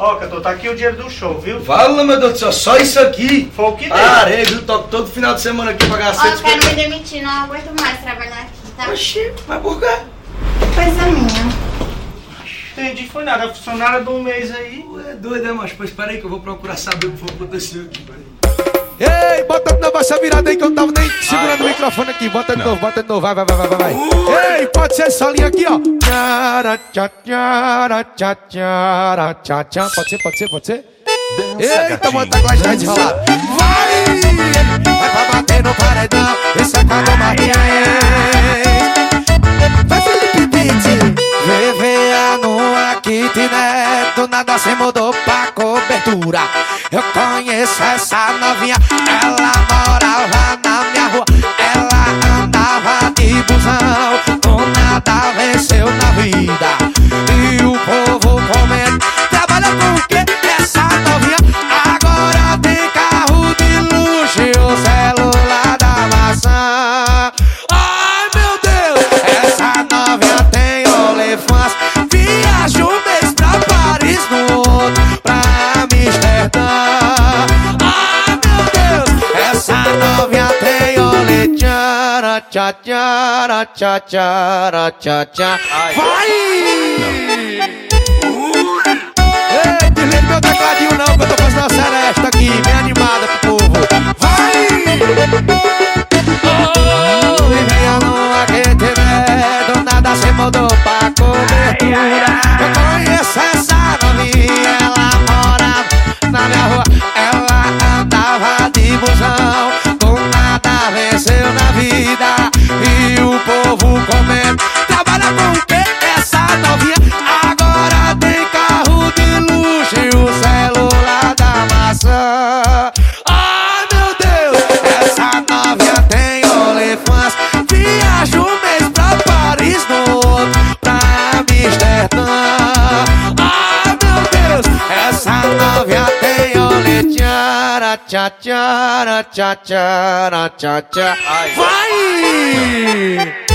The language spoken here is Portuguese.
Ó, cantor, tá aqui o dinheiro do show, viu? Fala, meu Deus do céu, só isso aqui. Foi o que deu. Parei, viu? Toco todo final de semana aqui pra ganhar Ó, eu quero 150. me demitir, não aguento mais trabalhar aqui, tá? Oxi, mas por quê? Coisa minha. Entendi, foi nada. A funcionária de um mês aí. Tu é doido, é, macho? Pois peraí que eu vou procurar saber o que foi que aconteceu aqui, peraí. Ei, bota novo essa virada aí que eu tava segurando o microfone aqui. Bota de novo, bota de novo. Vai, vai, vai, vai, vai. Ei, pode ser essa linha aqui, ó. Tchara, tchara, tchara. Pode ser, pode ser, pode ser? Eita, bota a está desenrolado. Vai! Vai pra bater no paredão. Esse é Cadu Martins. Vai, Felipe Pitti. VVA no kitnet. Do nada se mudou pra cobertura. Eu conheço essa novinha. Ela morava Tchara, tchá, tchara, tchá, tchara, tchá, tchá. Vai! Ei, desliga meu tecladinho não, que eu tô fazendo uma seresta aqui, bem animada pro povo. Vai! Oh, e venha no aquecimento, do nada se mudou pra cobertura. Eu conheço essa novinha, ela morava na minha rua. Ela andava de busão, com nada venceu Tchara, tchá, tchara, tchá, tchara, tchá, tchá. Vai!